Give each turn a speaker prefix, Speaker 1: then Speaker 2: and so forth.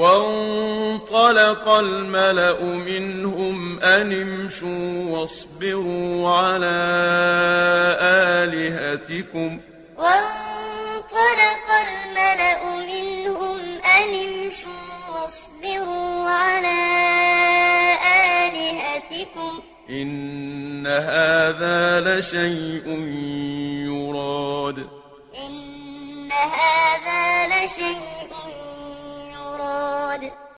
Speaker 1: وانطلق الملأ منهم أن امشوا واصبروا على آلهتكم.
Speaker 2: وانطلق الملأ منهم أن امشوا واصبروا على آلهتكم.
Speaker 1: إن هذا لشيء يراد.
Speaker 2: إن هذا